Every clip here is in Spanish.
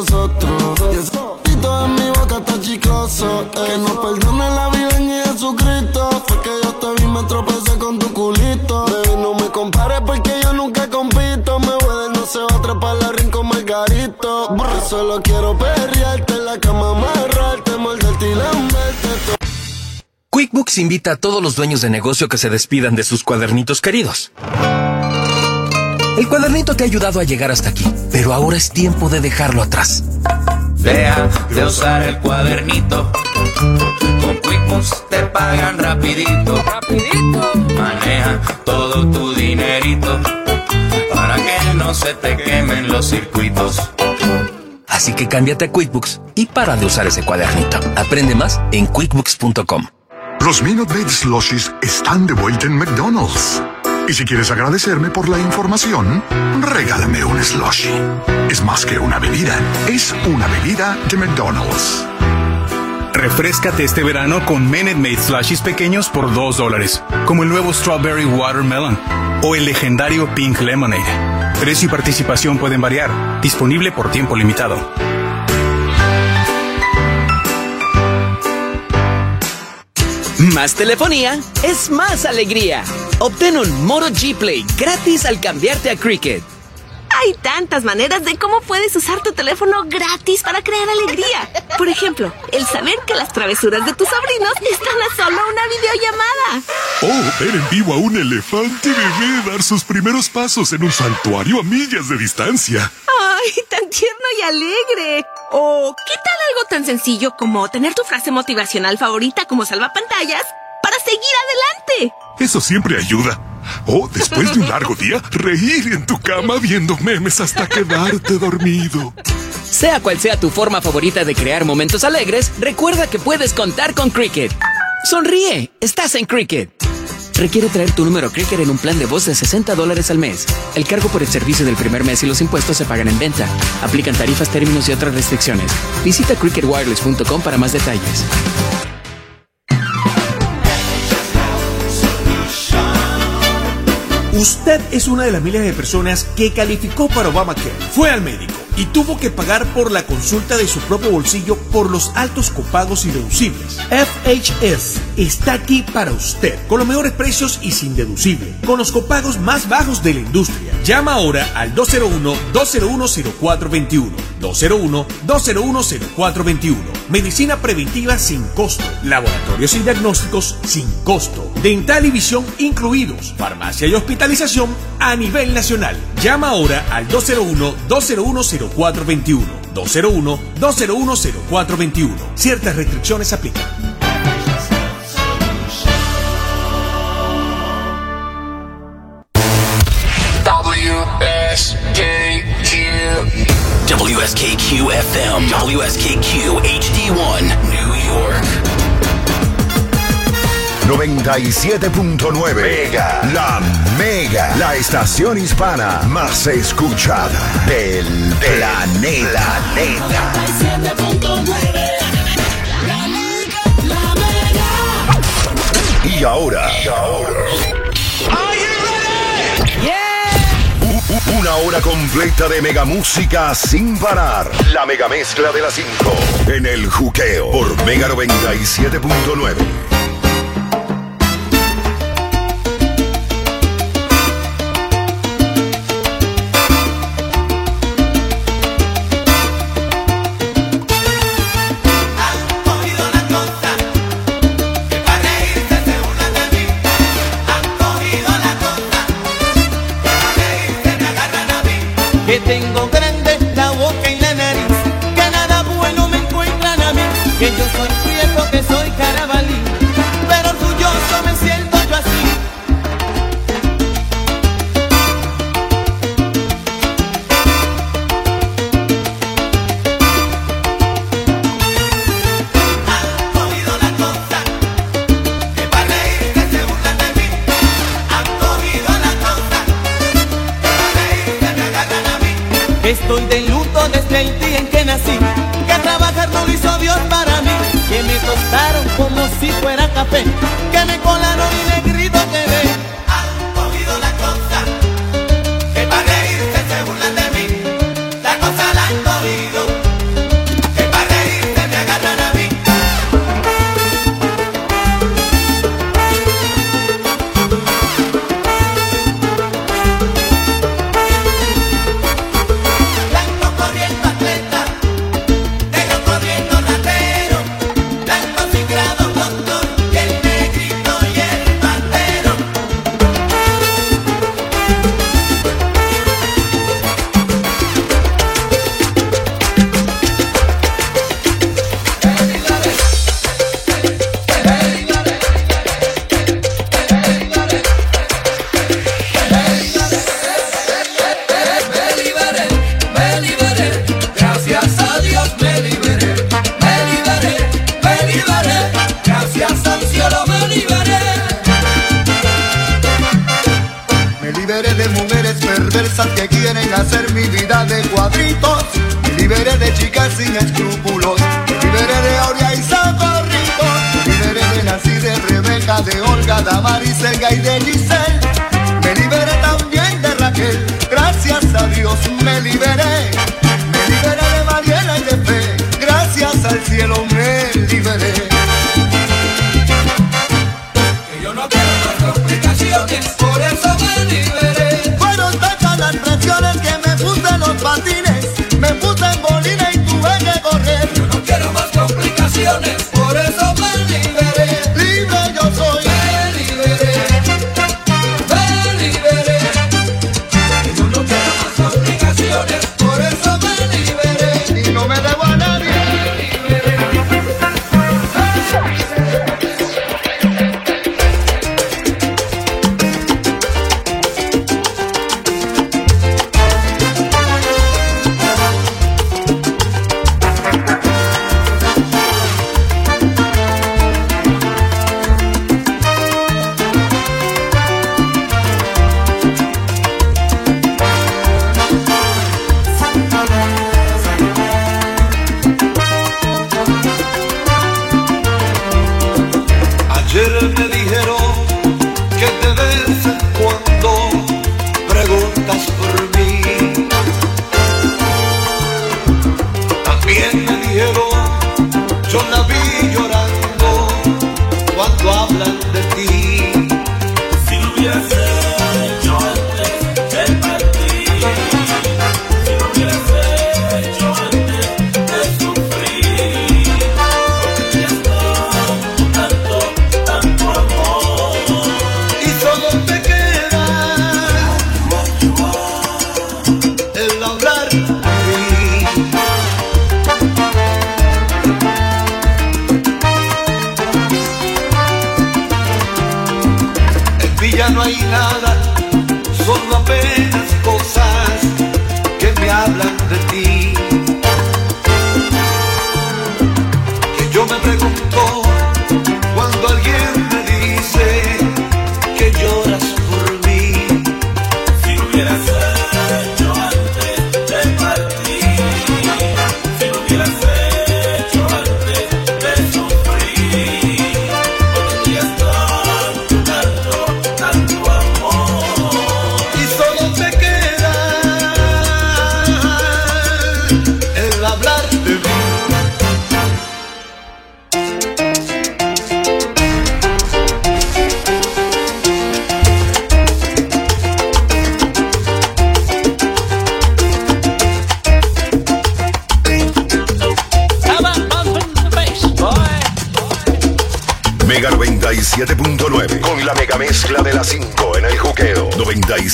nosotros. Y ese pito en mi boca está chicloso. Que no perdone la vida ni Jesucristo. Fue que yo te vi, me tropecé con tu culito. Baby, no me compares porque yo nunca compito. Me voy no se va a atrapar la rincón margarito. Yo solo quiero perrearte en la cama, amarrarte, morderte y lamberte. QuickBooks invita a todos los dueños de negocio que se despidan de sus cuadernitos queridos. El cuadernito te ha ayudado a llegar hasta aquí, pero ahora es tiempo de dejarlo atrás. Deja de usar el cuadernito. Con QuickBooks te pagan rapidito. Rapidito. Maneja todo tu dinerito para que no se te quemen los circuitos. Así que cámbiate a QuickBooks y para de usar ese cuadernito. Aprende más en quickbooks.com. Los Minute Maid Slushies están de vuelta en McDonald's. Y si quieres agradecerme por la información, regálame un slushie. Es más que una bebida, es una bebida de McDonald's. Refrescate este verano con Minute Maid Slushies pequeños por 2 dólares, como el nuevo Strawberry Watermelon o el legendario Pink Lemonade. Precio y participación pueden variar, disponible por tiempo limitado. Más telefonía es más alegría. Obtén un Moto G Play gratis al cambiarte a Cricket. Hay tantas maneras de cómo puedes usar tu teléfono gratis para crear alegría. Por ejemplo, el saber que las travesuras de tus sobrinos están a solo una videollamada. Oh, ver en vivo a un elefante bebé dar sus primeros pasos en un santuario a millas de distancia. ¡Ay, tan tierno y alegre! O, ¿qué tal algo tan sencillo como tener tu frase motivacional favorita como salvapantallas para seguir adelante? Eso siempre ayuda. O después de un largo día, reír en tu cama viendo memes hasta quedarte dormido. Sea cual sea tu forma favorita de crear momentos alegres, recuerda que puedes contar con Cricket. Sonríe, estás en Cricket. Requiere traer tu número Cricket en un plan de voz de 60 dólares al mes. El cargo por el servicio del primer mes y los impuestos se pagan en venta. Aplican tarifas, términos y otras restricciones. Visita cricketwireless.com para más detalles. Usted es una de las miles de personas que calificó para Obamacare, fue al médico y tuvo que pagar por la consulta de su propio bolsillo por los altos copagos y deducibles. FHS está aquí para usted, con los mejores precios y sin deducible, con los copagos más bajos de la industria. Llama ahora al 201-201-0421. 201-201-0421. Medicina preventiva sin costo. Laboratorios y diagnósticos sin costo. Dental y visión incluidos. Farmacia y hospitalización a nivel nacional. Llama ahora al 201-201-0421. 201-201-0421. Ciertas restricciones aplican. WSKQ FM, WSKQ HD1, New York. 97.9 Mega. La Mega. La estación hispana más escuchada del planeta. Y ahora. Y ahora. U- u- Una hora completa de mega música sin parar. La mega mezcla de las 5 en el juqueo por Mega 97.9.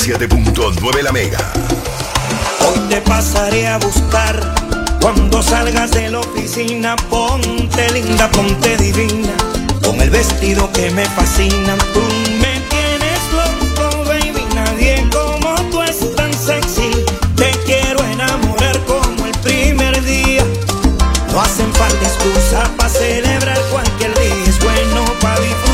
97.9 la mega. Hoy te pasaré a buscar. Cuando salgas de la oficina, ponte linda, ponte divina. Con el vestido que me fascina, tú me tienes loco, baby. Nadie como tú es tan sexy. Te quiero enamorar como el primer día. No hacen falta excusa para celebrar cualquier día. Es bueno para disfrutar.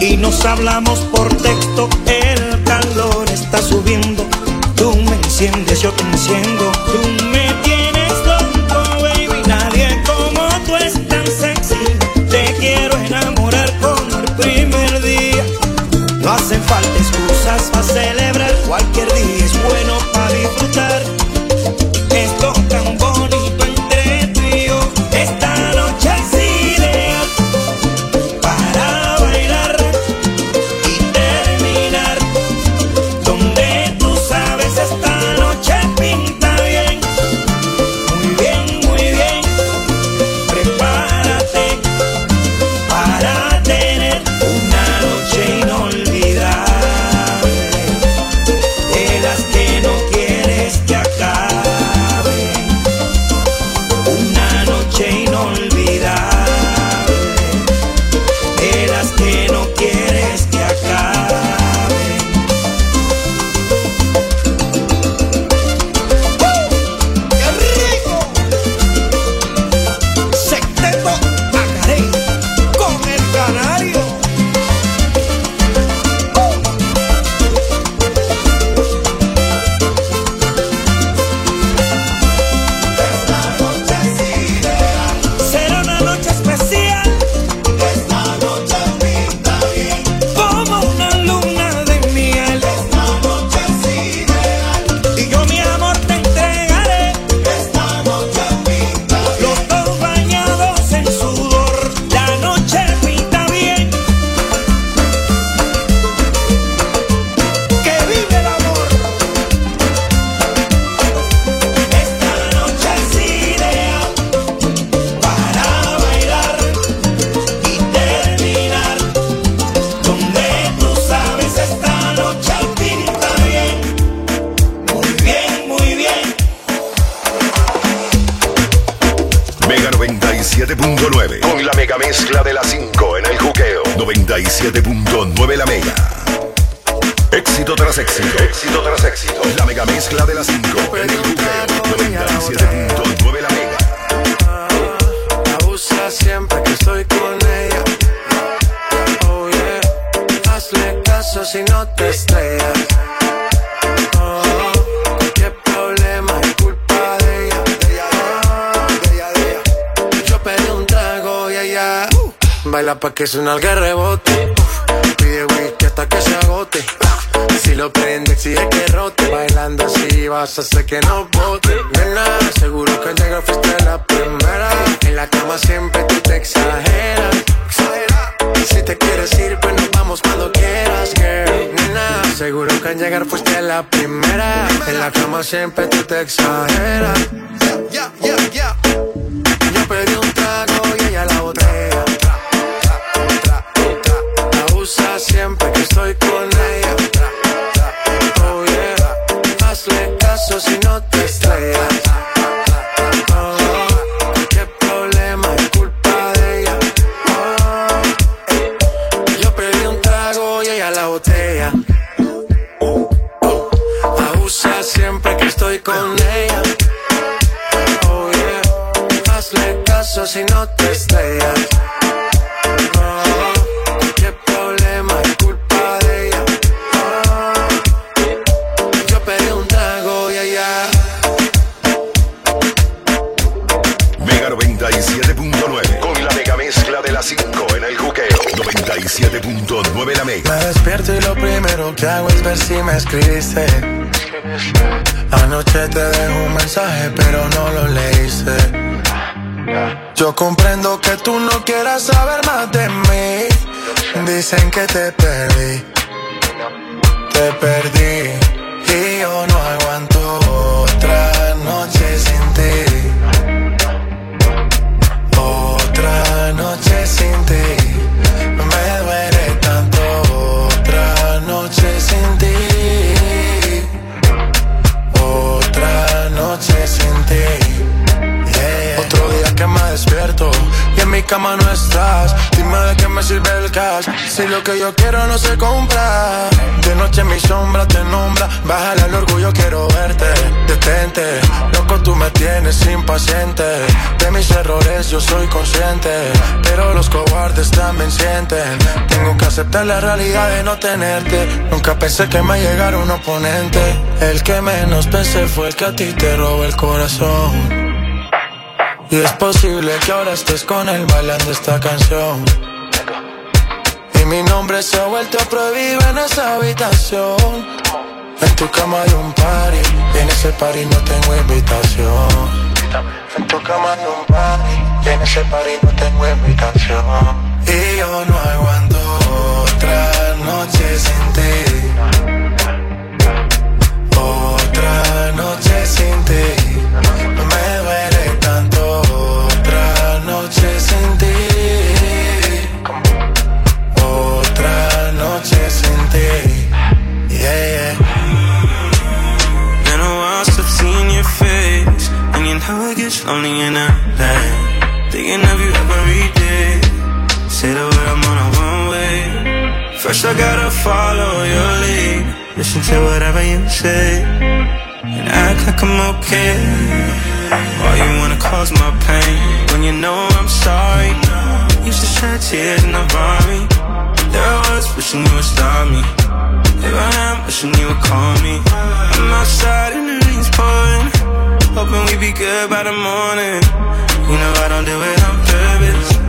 Y nos hablamos por texto. El calor está subiendo. Tú me enciendes, yo te enciendo. 97.9 la mega. Éxito tras éxito. Éxito tras éxito. La mega mezcla de las 5 en el juqueo. 97.9 la mega. Abusa siempre que estoy con ella. Oh yeah. Hazle caso si no te estrellas. Oh, qué problema es culpa de ella. De ella, de ella. Yo pedí un trago y ella baila pa' que suena el rebote. Así vas a hacer que no bote. Nena, seguro que al llegar fuiste la primera. En la cama siempre tú te exageras. Si te quieres ir, pues nos vamos cuando quieras, girl. Nena, seguro que al llegar fuiste la primera. En la cama siempre tú te exageras. Yeah, yeah. Yo pedí un trago y ella la botella. Si no te estrellas. Oh, qué problema es culpa de ella. Oh, yo pedí un trago y ella la botella. Abusa siempre que estoy con ella. Que es ver si me escribiste. Anoche te dejo un mensaje, pero no lo leíste. Yo comprendo que tú no quieras saber más de mí. Dicen que te perdí. Te perdí. Y yo no el cash. Si lo que yo quiero no se compra De noche mi sombra te nombra. Bájale al orgullo, quiero verte Detente, loco tú me tienes impaciente. De mis errores yo soy consciente Pero los cobardes también sienten. Tengo que aceptar la realidad de no tenerte. Nunca pensé que me llegara un oponente. El que menos pensé fue el que a ti te robó el corazón. Y es posible que ahora estés con él bailando esta canción. Mi nombre se ha vuelto prohibido en esa habitación. En tu cama hay un party, en ese party no tengo invitación. En tu cama hay un party, y en ese party no tengo invitación. Y yo no aguanto otra noche sin ti. Otra noche sin ti. care. Why you wanna cause my pain when you know I'm sorry? Used to shed tears in the army. There I was wishing you would stop me. Here I am wishing you would call me. I'm outside and the rain's pouring, hoping we'd be good by the morning. You know I don't do it on purpose.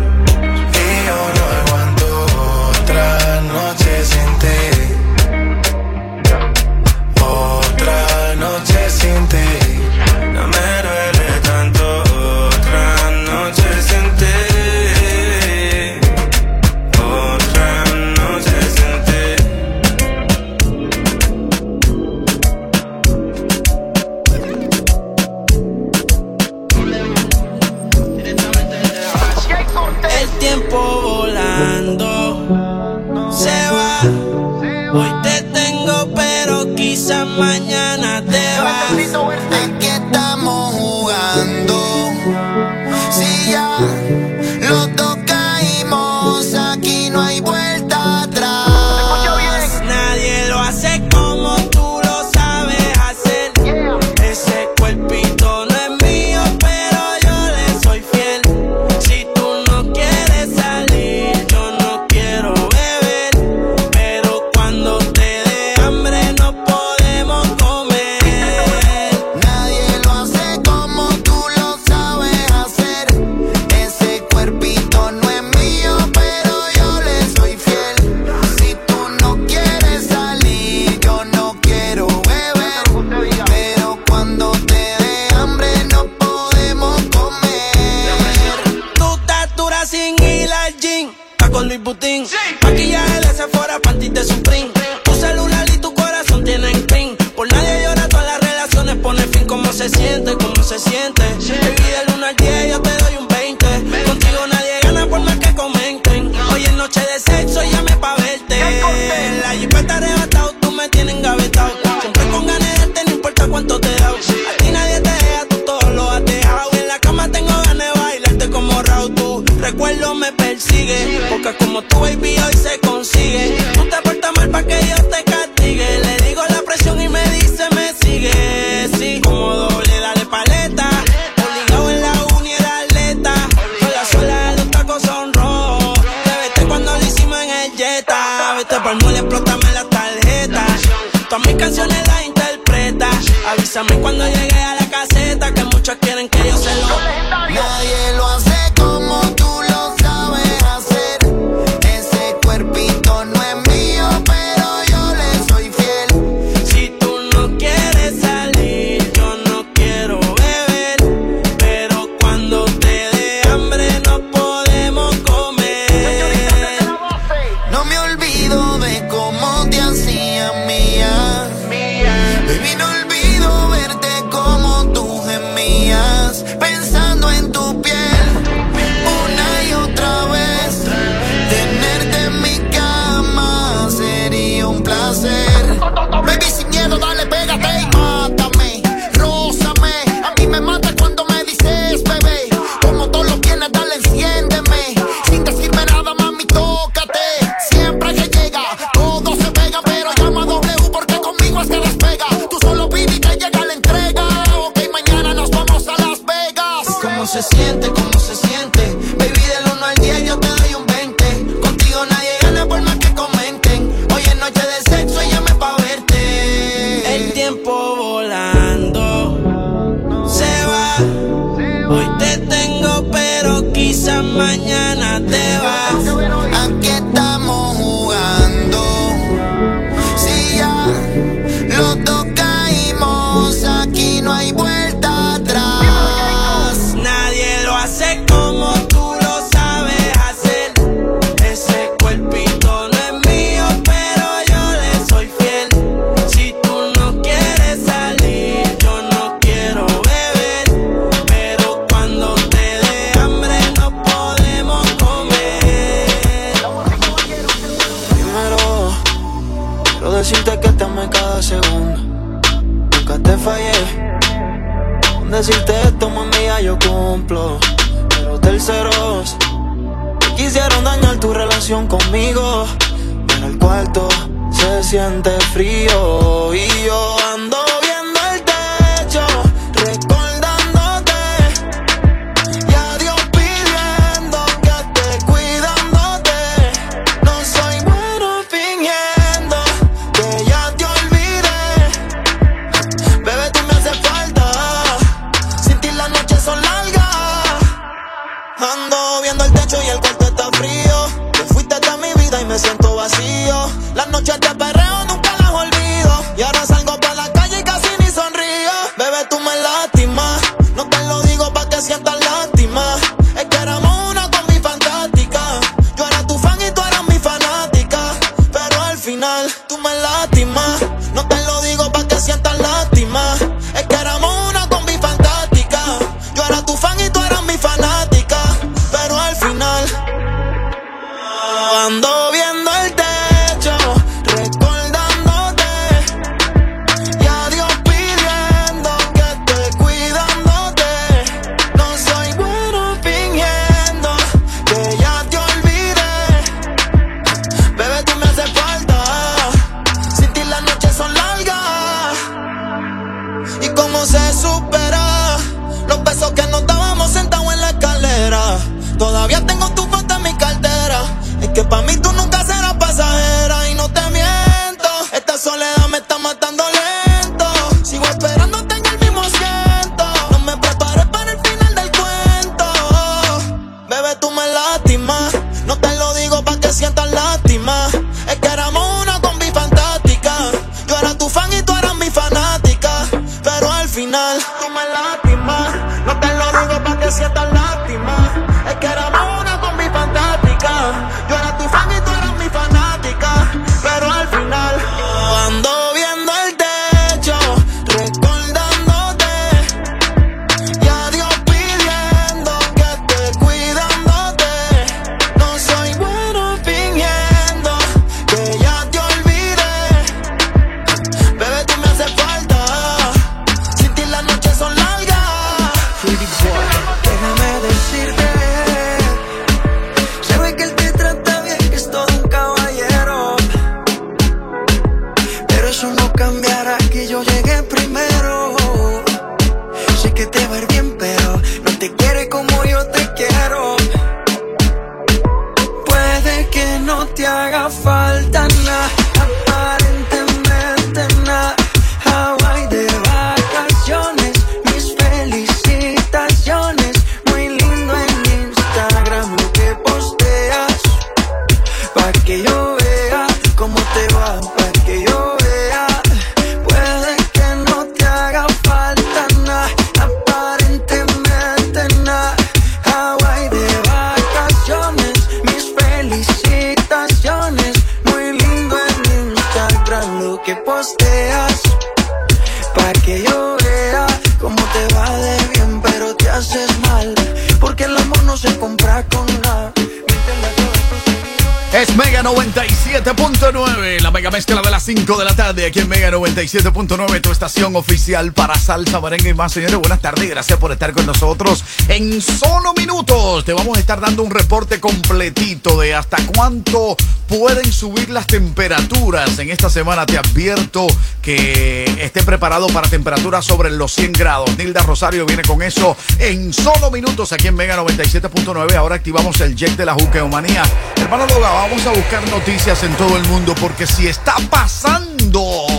97.9, tu estación oficial para salsa, merengue y más. Señores, buenas tardes y gracias por estar con nosotros. En solo minutos te vamos a estar dando un reporte completito de hasta cuánto pueden subir las temperaturas. En esta semana te advierto que esté preparado para temperaturas sobre los 100 grados. Nilda Rosario viene con eso en solo minutos aquí en Mega 97.9. Ahora activamos el jet de la juqueomanía. Hermano Loga, vamos a buscar noticias en todo el mundo porque si está pasando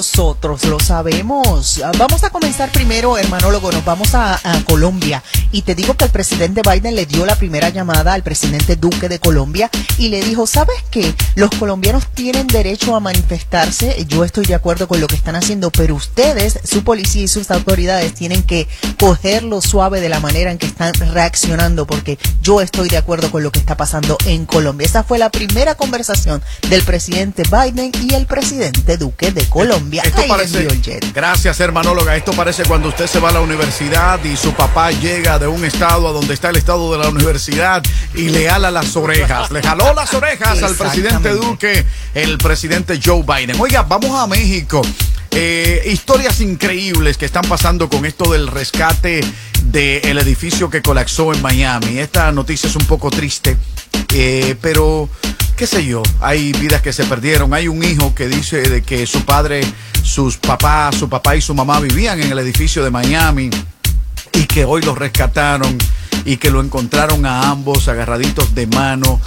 nosotros, lo sabemos. Ah, vamos a comenzar primero, hermanólogo, nos vamos a, Colombia. Y te digo que el presidente Biden le dio la primera llamada al presidente Duque de Colombia y le dijo, ¿sabes qué? Los colombianos tienen derecho a manifestarse, yo estoy de acuerdo con lo que están haciendo, pero ustedes, su policía y sus autoridades tienen que cogerlo suave de la manera en que están reaccionando, porque yo estoy de acuerdo con lo que está pasando en Colombia. Esa fue la primera conversación del presidente Biden y el presidente Duque de Colombia. Esto Ahí parece, gracias hermanóloga, esto parece cuando usted se va a la universidad y su papá llega de un estado a donde está el estado de la universidad y le ala las orejas, le jaló las orejas al presidente Duque, el presidente Joe Biden. Oiga, vamos a México. Eh, historias increíbles que están pasando con esto del rescate del edificio que colapsó en Miami. Esta noticia es un poco triste, eh, pero qué sé yo, hay vidas que se perdieron. Hay un hijo que dice de que su padre, sus papás, su papá y su mamá vivían en el edificio de Miami y que hoy los rescataron y que lo encontraron a ambos agarraditos de mano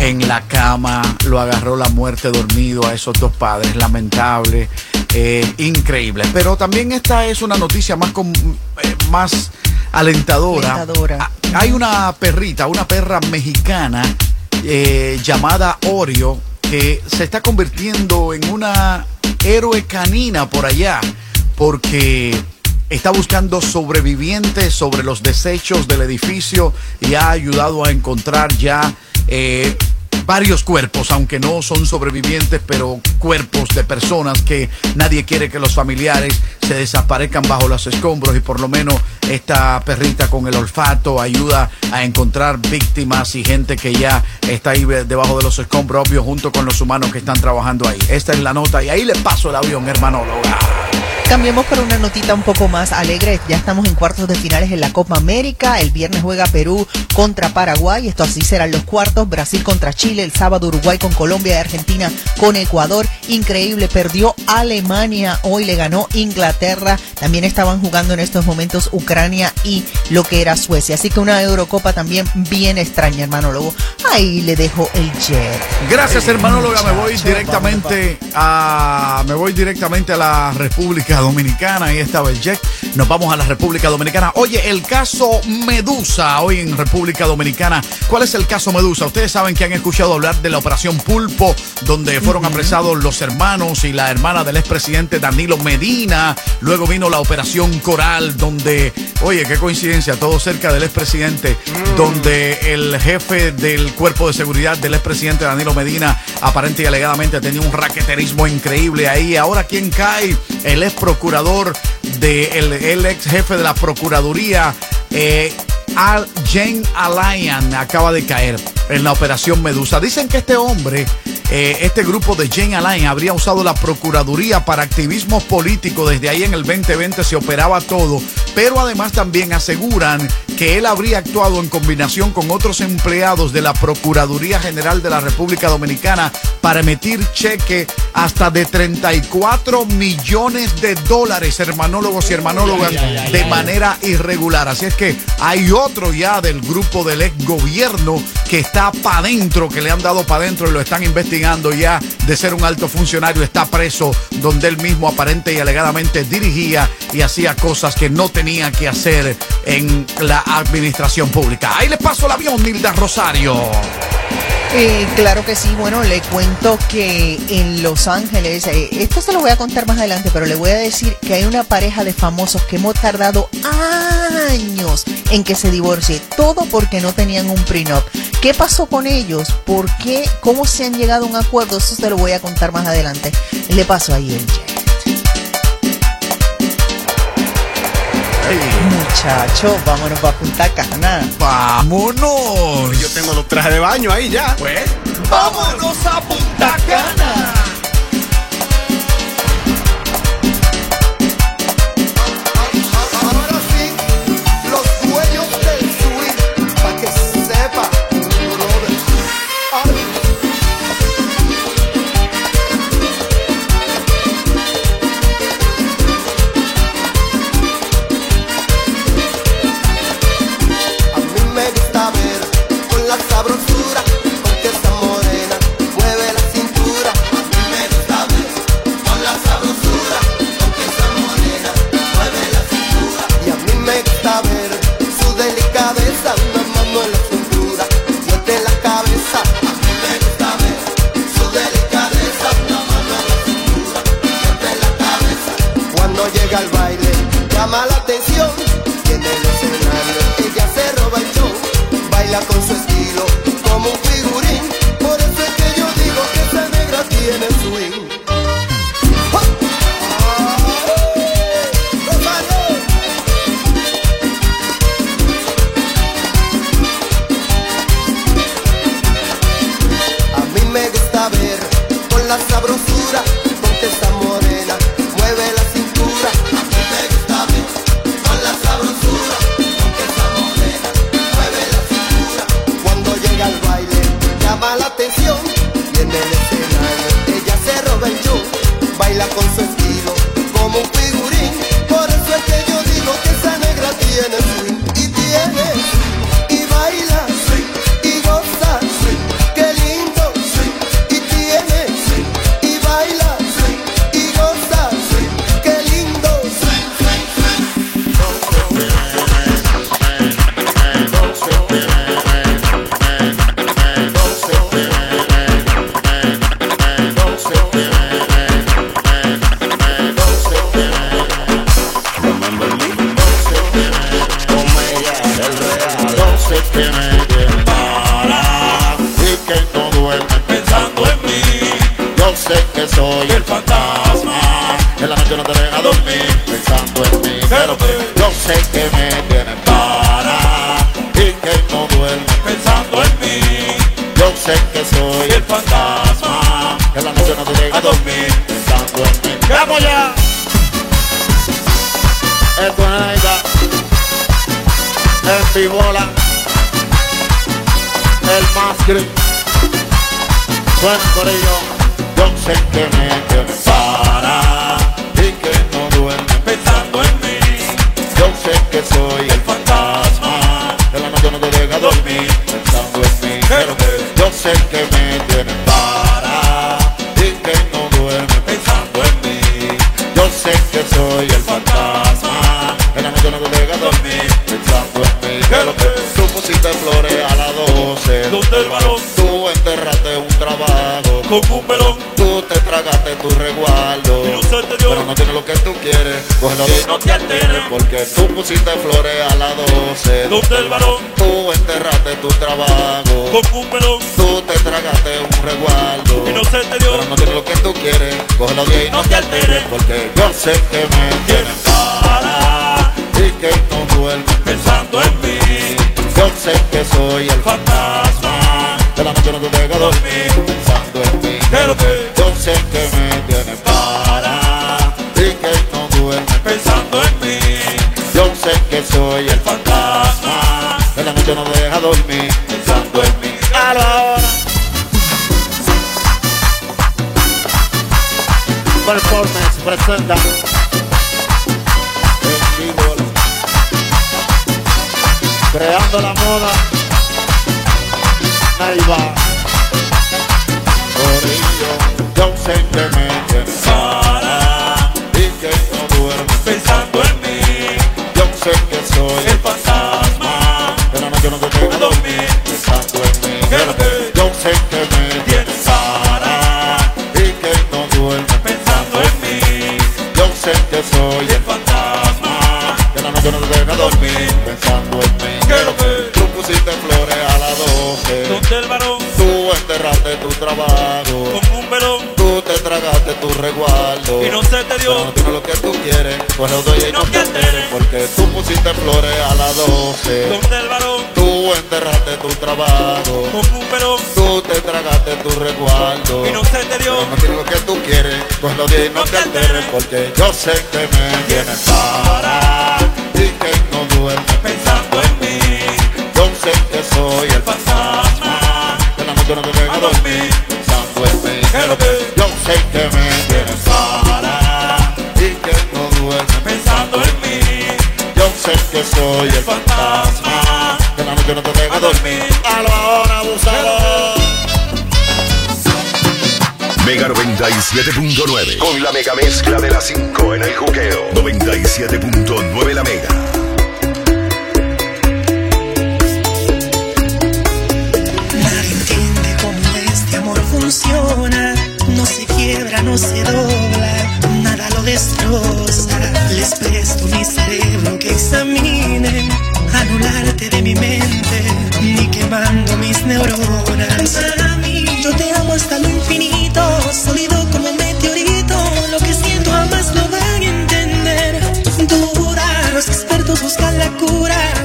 en la cama. Lo agarró la muerte dormido a esos dos padres. Lamentable, eh, increíble. Pero también esta es una noticia más, com- eh, más alentadora. Alentadora. Ah, Hay una perrita, una perra mexicana eh, llamada Oreo que se está convirtiendo en una héroe canina por allá porque está buscando sobrevivientes sobre los desechos del edificio y ha ayudado a encontrar ya eh, varios cuerpos, aunque no son sobrevivientes, pero cuerpos de personas que nadie quiere que los familiares se desaparezcan bajo los escombros y por lo menos esta perrita con el olfato ayuda a encontrar víctimas y gente que ya está ahí debajo de los escombros, obvio, junto con los humanos que están trabajando ahí. Esta es la nota y ahí le paso el avión, hermanóloga. Cambiemos por una notita un poco más alegre. Ya estamos en cuartos de finales en la Copa América. El viernes juega Perú contra Paraguay. Esto así serán los cuartos. Brasil contra Chile. El sábado Uruguay con Colombia y Argentina con Ecuador. Increíble. Perdió Alemania. Hoy le ganó Inglaterra. También estaban jugando en estos momentos Ucrania y lo que era Suecia. Así que una Eurocopa también bien extraña, hermanólogo. Ahí le dejo el jet. Gracias, Ay, hermanóloga. Me voy directamente a me voy directamente a la República Dominicana. Ahí estaba el jet. Nos vamos a la República Dominicana. Oye, el caso Medusa hoy en República Dominicana. ¿Cuál es el caso Medusa? Ustedes saben que han escuchado hablar de la operación Pulpo, donde fueron apresados los hermanos y la hermana del expresidente Danilo Medina. Luego vino la operación Coral, donde, oye, qué coincidencia, todo cerca del expresidente, donde el jefe del cuerpo de seguridad del expresidente Danilo Medina aparente y alegadamente tenía un raqueterismo increíble ahí. Ahora, ¿quién cae? El ex procurador del el ex jefe de la procuraduría. Eh, Al Jane Alayan acaba de caer en la operación Medusa. Dicen que este hombre, eh, este grupo de Jane Alayan, habría usado la Procuraduría para activismo político. Desde ahí en el 2020 se operaba todo. Pero además también aseguran que él habría actuado en combinación con otros empleados de la Procuraduría General de la República Dominicana para emitir cheque hasta de 34 millones de dólares, hermanólogos y hermanólogas, de manera irregular. Así es que hay otro ya del grupo del ex gobierno que está para adentro, que le han dado para adentro y lo están investigando ya de ser un alto funcionario. Está preso donde él mismo aparente y alegadamente dirigía y hacía cosas que no tenía que hacer en la administración pública. Ahí les paso el avión, Nilda Rosario. Eh, claro que sí, bueno, le cuento que en Los Ángeles, eh, esto se lo voy a contar más adelante, pero le voy a decir que hay una pareja de famosos que hemos tardado años en que se divorcie, todo porque no tenían un prenup. ¿Qué pasó con ellos? ¿Por qué? ¿Cómo se han llegado a un acuerdo? Eso se lo voy a contar más adelante. Le paso ahí el. Muchacho, vámonos para Punta Cana. ¡Vámonos! Yo tengo los trajes de baño ahí ya. Pues, vámonos a Punta Cana. Con un melón. Tú te tragaste tu resguardo. Pero no tienes lo que tú quieres. Cógelo y no te alteres. Porque tú pusiste flores a las 12. Donde el varón tú enterraste tu trabajo con un melón. Tú te tragaste un resguardo. Y no se te dio. Pero no tienes lo que tú quieres. Cógelo y no te alteres. Porque yo sé que me tienes para y que no duerme pensando en mí. Yo sé que soy el fantasma. De la noche no te deja dormir yo sé que me tienes para y que no duerme pensando en mí. Yo sé que soy el fantasma. De la noche no deja dormir pensando en mí. Claro ahora. Performance presenta las 12 Donde el varón tú enterraste tu trabajo. Con un melón. Tú te tragaste tu resguardo. Y no se te dio. pero no tienes lo que tú quieres. Pues lo doy y no te alteres porque tú pusiste flores a las 12 Donde el varón. Tú enterraste tu trabajo. Con un melón. Tú te tragaste tu resguardo. Y no se te dio. pero no tienes lo que tú quieres. Pues lo doy y no te alteres porque yo sé que me tienes para y que no duerme pensando en mí. Yo sé que soy el fantasma dormir. Pensando en mí yo sé que me tienes para y que no duerme pensando en mí. Yo sé que soy el fantasma de la noche no te deja dormir. A la hora abusador Mega 97.9 con la mega mezcla de las 5 en el juqueo. 97.9 la mega. no se quiebra, no se dobla, nada lo destroza. Les presto mi cerebro que examine, anularte de mi mente, ni quemando mis neuronas. Yo te amo hasta lo infinito, sólido como un meteorito, lo que siento jamás lo van a entender. Dura, los expertos buscan la cura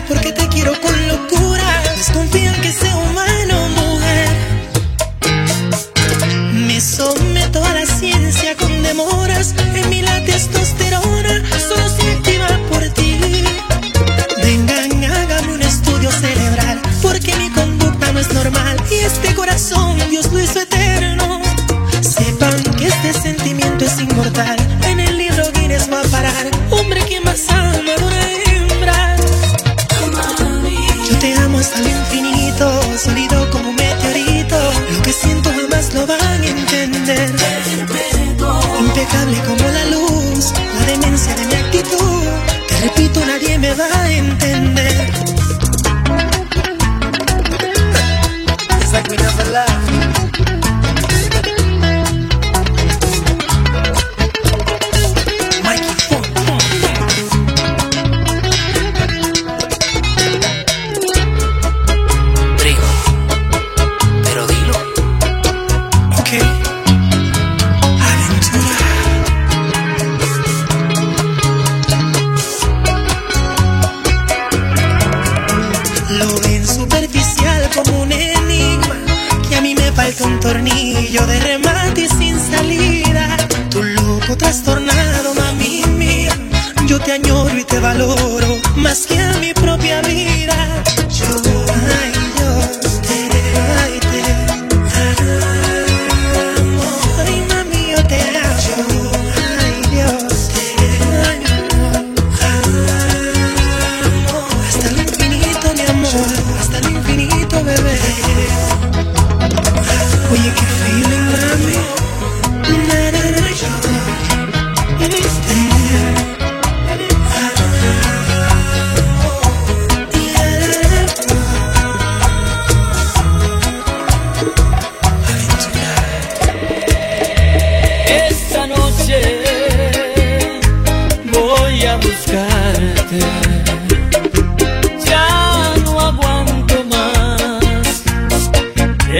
En el libro Guinness va a parar. Hombre que más ama de una hembra. Yo te amo hasta el infinito, sólido como un meteorito. Lo que siento jamás lo van a entender. Impecable como la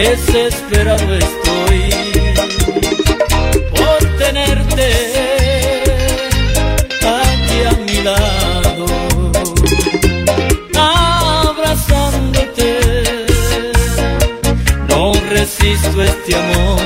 desesperado estoy por tenerte aquí a mi lado, abrazándote, no resisto este amor.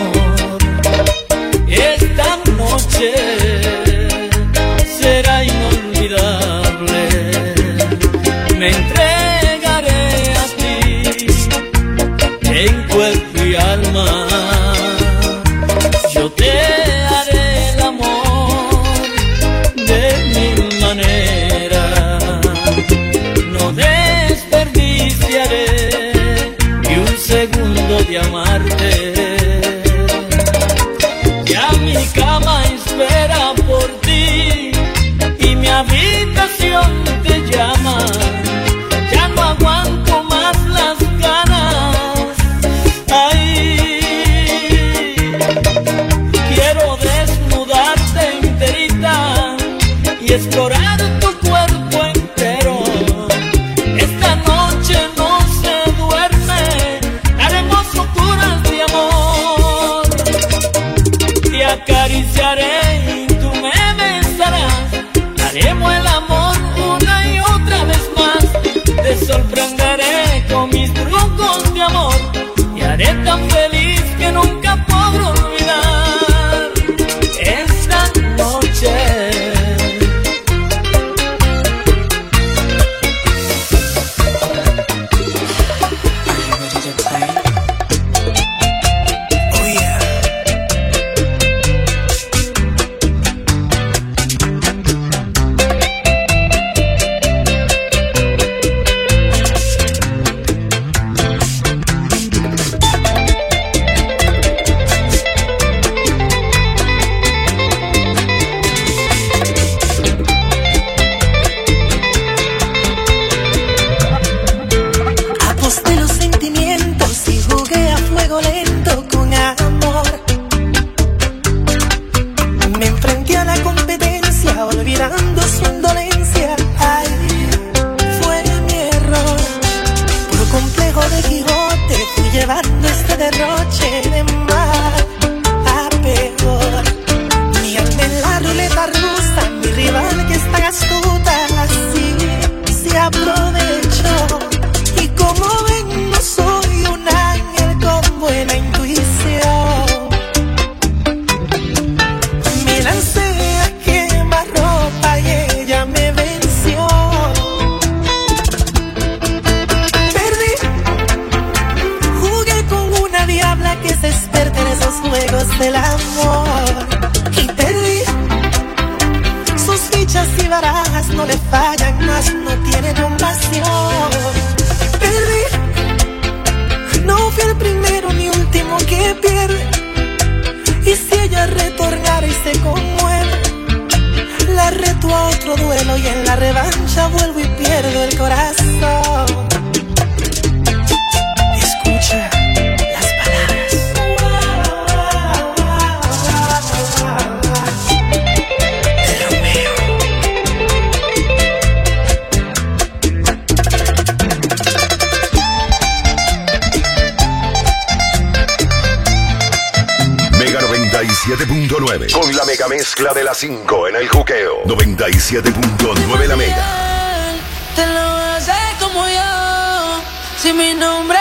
9. Con la mega mezcla de las 5 en el juqueo. 97.9 la mega. Te lo hace como yo. Si mi nombre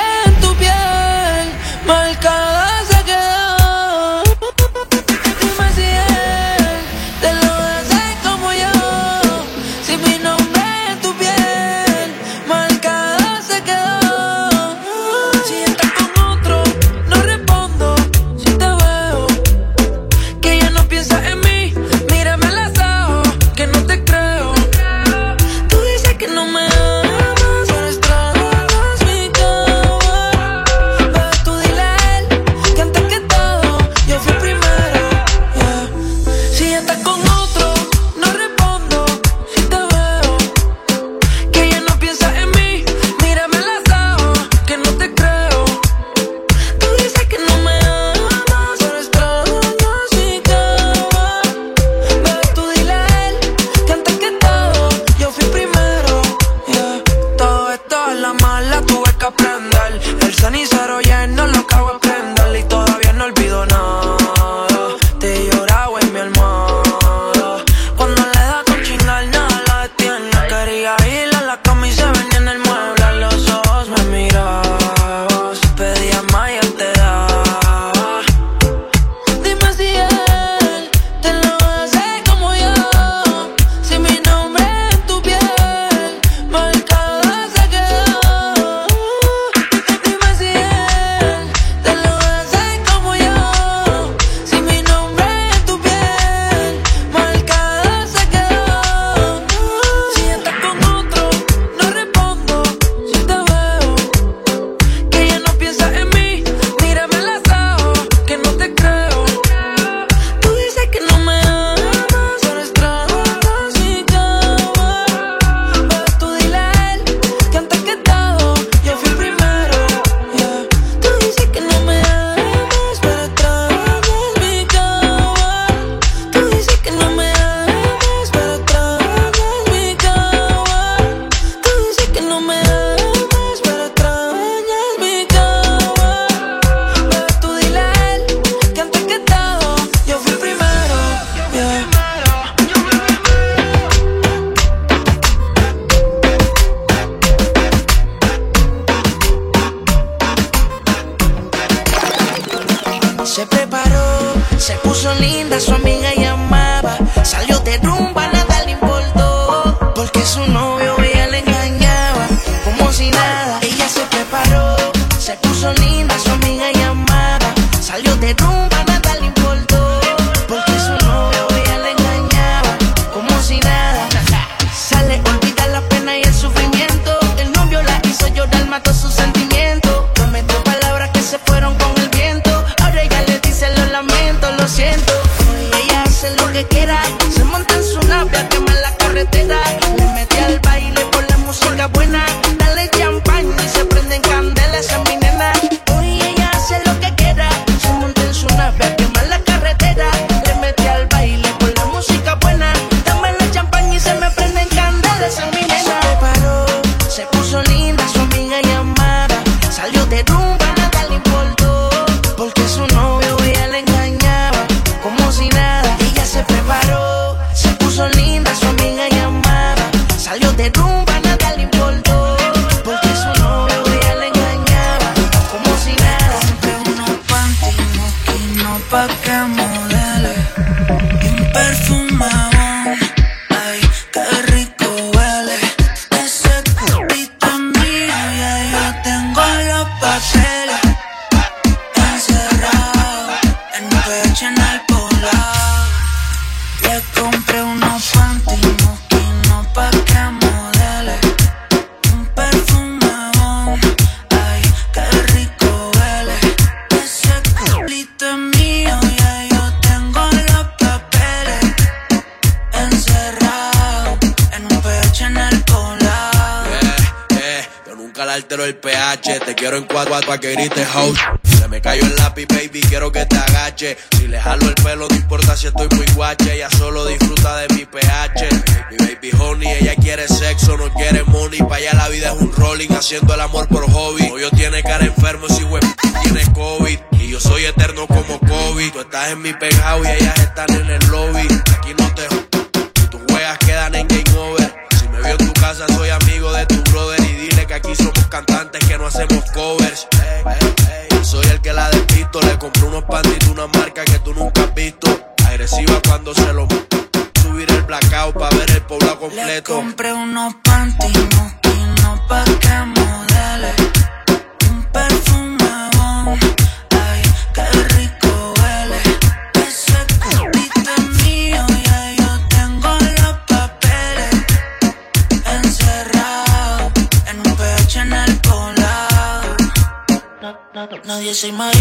shake my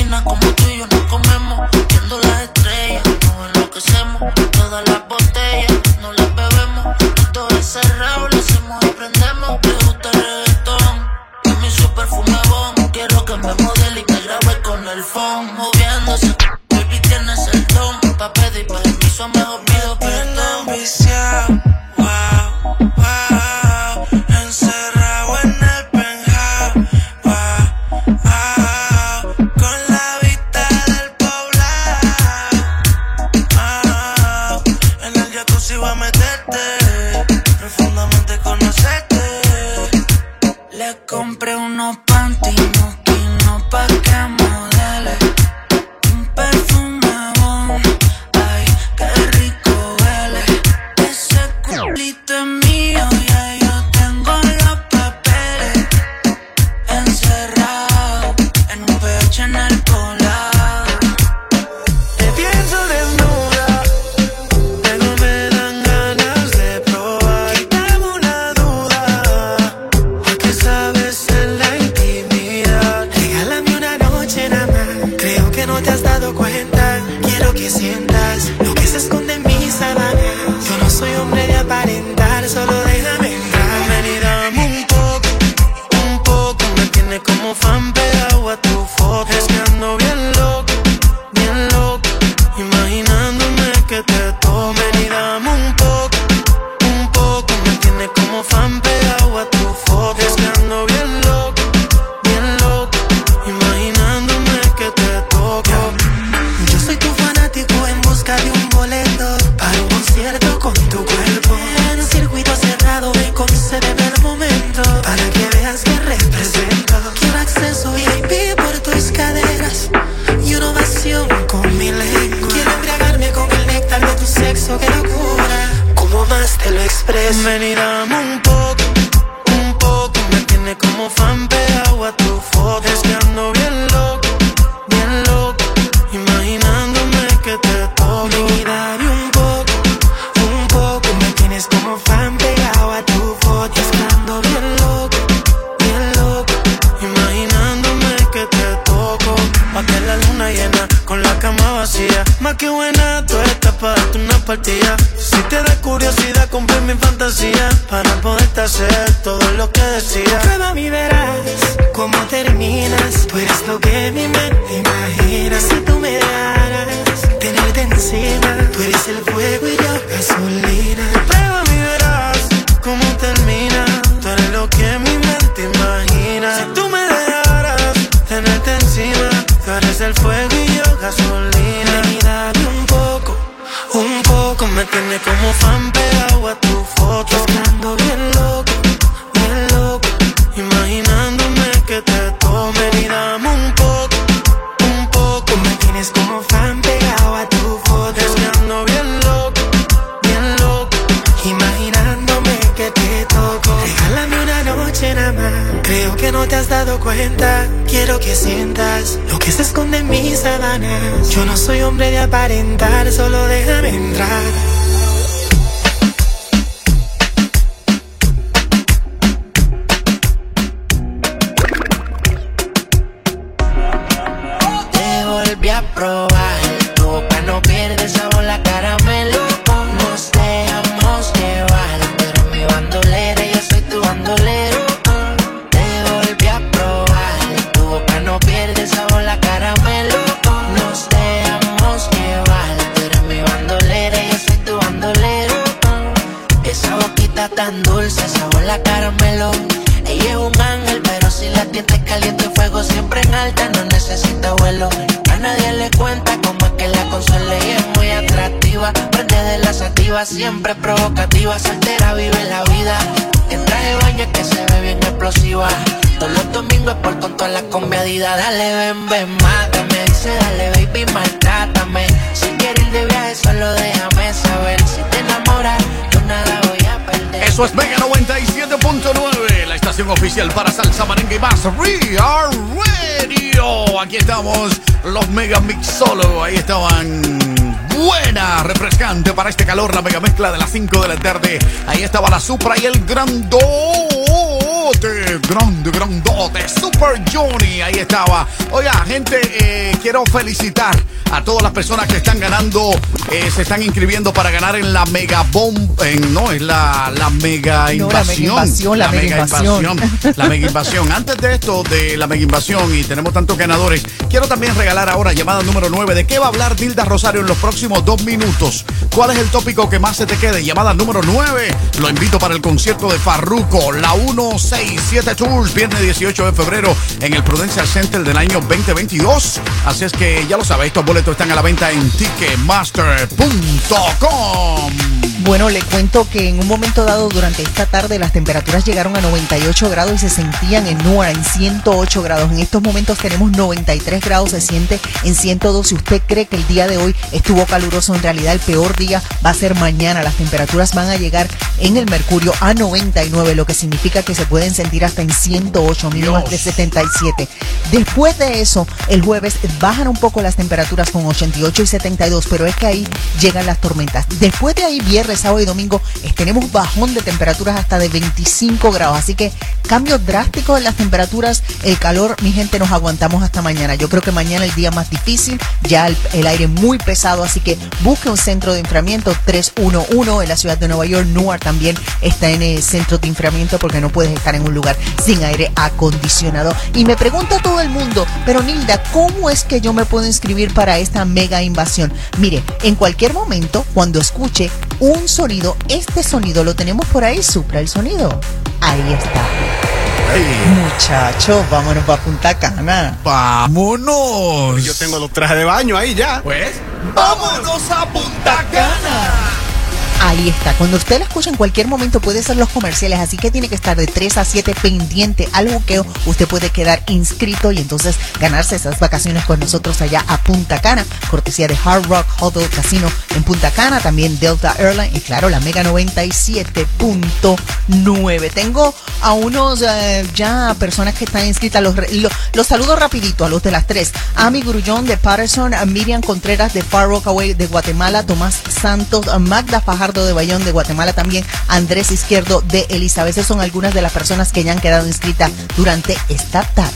Creo que no te has dado cuenta. Quiero que sientas lo que se esconde en mis sábanas. Yo no soy hombre de aparentar, solo déjame entrar. Oficial para salsa, merengue y más. We are radio. Aquí estamos, los Mega Mix Solo. Ahí estaban. Buena, refrescante para este calor, la mega mezcla de las 5 de la tarde. Ahí estaba la Supra y el grandote, grande, grandote, Super Johnny. Ahí estaba. Oiga, gente, eh, quiero felicitar a todas las personas que están ganando, eh, se están inscribiendo para ganar en la Mega Bomb, en, no, es la, la Mega No, la mega Invasión. invasión, la mega invasión. invasión. La mega invasión. Antes de esto, de la mega invasión, y tenemos tantos ganadores, quiero también regalar ahora llamada número 9. ¿De qué va a hablar Dilda Rosario en los próximos dos minutos? ¿Cuál es el tópico que más se te quede? Llamada número 9. Lo invito para el concierto de Farruko, la 167 Tours, viernes 18 de febrero en el Prudential Center del año 2022. Así es que ya lo sabes, estos boletos están a la venta en ticketmaster.com. Bueno, le cuento que en un momento dado durante esta tarde las temperaturas llegaron a 98 grados y se sentían en Nua en 108 grados. En estos momentos tenemos 93 grados, se siente en 102. Si usted cree que el día de hoy estuvo caluroso, en realidad el peor día va a ser mañana. Las temperaturas van a llegar en el mercurio a 99, lo que significa que se pueden sentir hasta en 108, mínimas de 77. Después de eso, el jueves bajan un poco las temperaturas con 88 y 72, pero es que ahí llegan las tormentas. Después de ahí, viernes, sábado y domingo, tenemos bajón de temperaturas hasta de 25 grados. Así que cambios drásticos en las temperaturas, el calor, mi gente, nos aguantamos hasta mañana. Yo creo que mañana el día más difícil, ya el, el aire muy pesado, así que busque un centro de enfriamiento 311 en la ciudad de Nueva York. Newark también está en el centro de enfriamiento porque no puedes estar en un lugar sin aire acondicionado. Y me pregunta todo el mundo, pero Nilda, ¿cómo es que yo me puedo inscribir para esta mega invasión? Mire, en cualquier momento, cuando escuche un sonido, este sonido lo tenemos por ahí, Supra el sonido. Ahí está. Muchachos, vámonos para Punta Cana. ¡Vámonos! Yo tengo los trajes de baño ahí ya. Pues, vámonos a Punta Cana. Ahí está. Cuando usted la escucha en cualquier momento puede ser los comerciales, así que tiene que estar de 3 a 7 pendiente al buqueo. Usted puede quedar inscrito y entonces ganarse esas vacaciones con nosotros allá a Punta Cana, cortesía de Hard Rock Hotel Casino en Punta Cana, también Delta Airline y claro, la Mega 97.9. Tengo a unos eh, ya personas que están inscritas, los, los saludo rapidito a los de las tres. Ami Grullón de Patterson, Miriam Contreras de Far Rockaway de Guatemala, Tomás Santos, Magda Fajardo de Bayón de Guatemala también, Andrés Izquierdo de Elizabeth. Esas son algunas de las personas que ya han quedado inscritas durante esta tarde.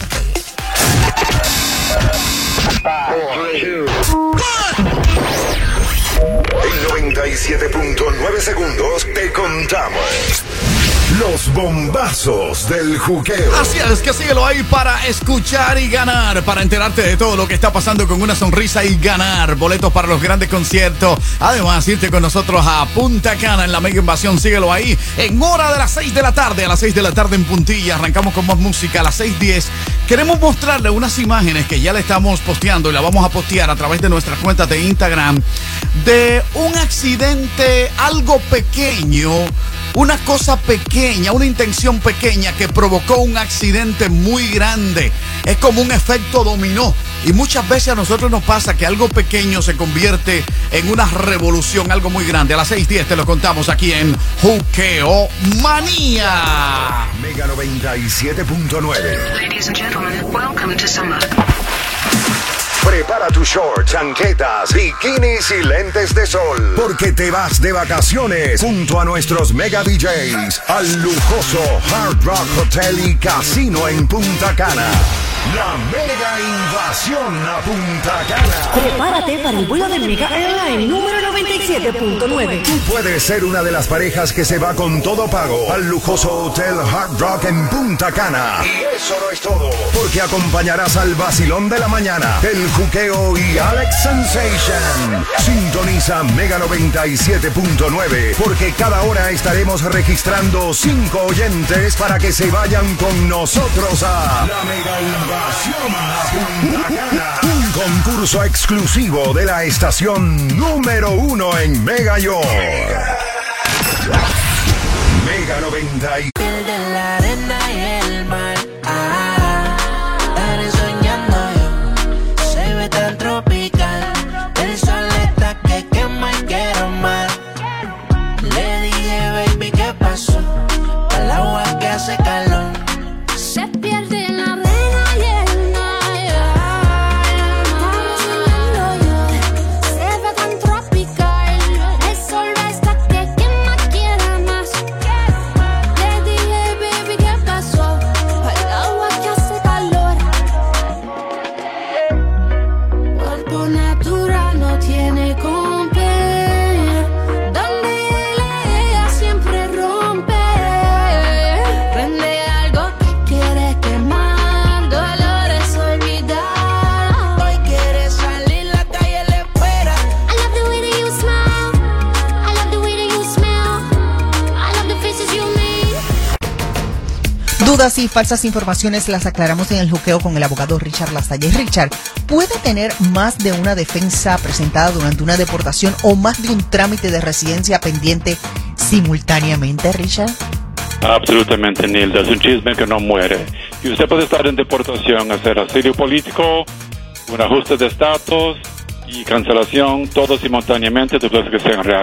En 97.9 segundos te contamos los bombazos del juqueo. Así es que síguelo ahí para escuchar y ganar, para enterarte de todo lo que está pasando con una sonrisa y ganar boletos para los grandes conciertos. Además, irte con nosotros a Punta Cana en la Mega Invasión. Síguelo ahí en hora de las 6 de la tarde, a las 6 de la tarde en puntilla. Arrancamos con más música a las 6:10. Queremos mostrarle unas imágenes que ya le estamos posteando y la vamos a postear a través de nuestras cuentas de Instagram de un accidente algo pequeño una cosa pequeña, una intención pequeña que provocó un accidente muy grande. Es como un efecto dominó. Y muchas veces a nosotros nos pasa que algo pequeño se convierte en una revolución, algo muy grande. A las 6.10 te lo contamos aquí en Juqueo Manía. Mega 97.9. Ladies and gentlemen, welcome to summer. Prepara tu short, chanquetas, bikinis y lentes de sol. Porque te vas de vacaciones junto a nuestros mega DJs al lujoso Hard Rock Hotel y Casino en Punta Cana. La mega invasión a Punta Cana. Prepárate para el vuelo de Mega Airline número 97.9. Tú puedes ser una de las parejas que se va con todo pago al lujoso Hotel Hard Rock en Punta Cana. Y eso no es todo, porque acompañarás al vacilón de la mañana, el juqueo y Alex Sensation. Sintoniza Mega 97.9, porque cada hora estaremos registrando cinco oyentes para que se vayan con nosotros a la Mega Invasión a. Un concurso exclusivo de la estación número uno en Mega York. Mega 90 y... piel de la arena y Dudas y falsas informaciones las aclaramos en el juqueo con el abogado Richard Lasalle. Richard, ¿puede tener más de una defensa presentada durante una deportación o más de un trámite de residencia pendiente simultáneamente, Richard? Absolutamente, Nilda. Es un chisme que no muere. Y usted puede estar en deportación, hacer asilio político, un ajuste de estatus y cancelación, todo simultáneamente después que sean reales.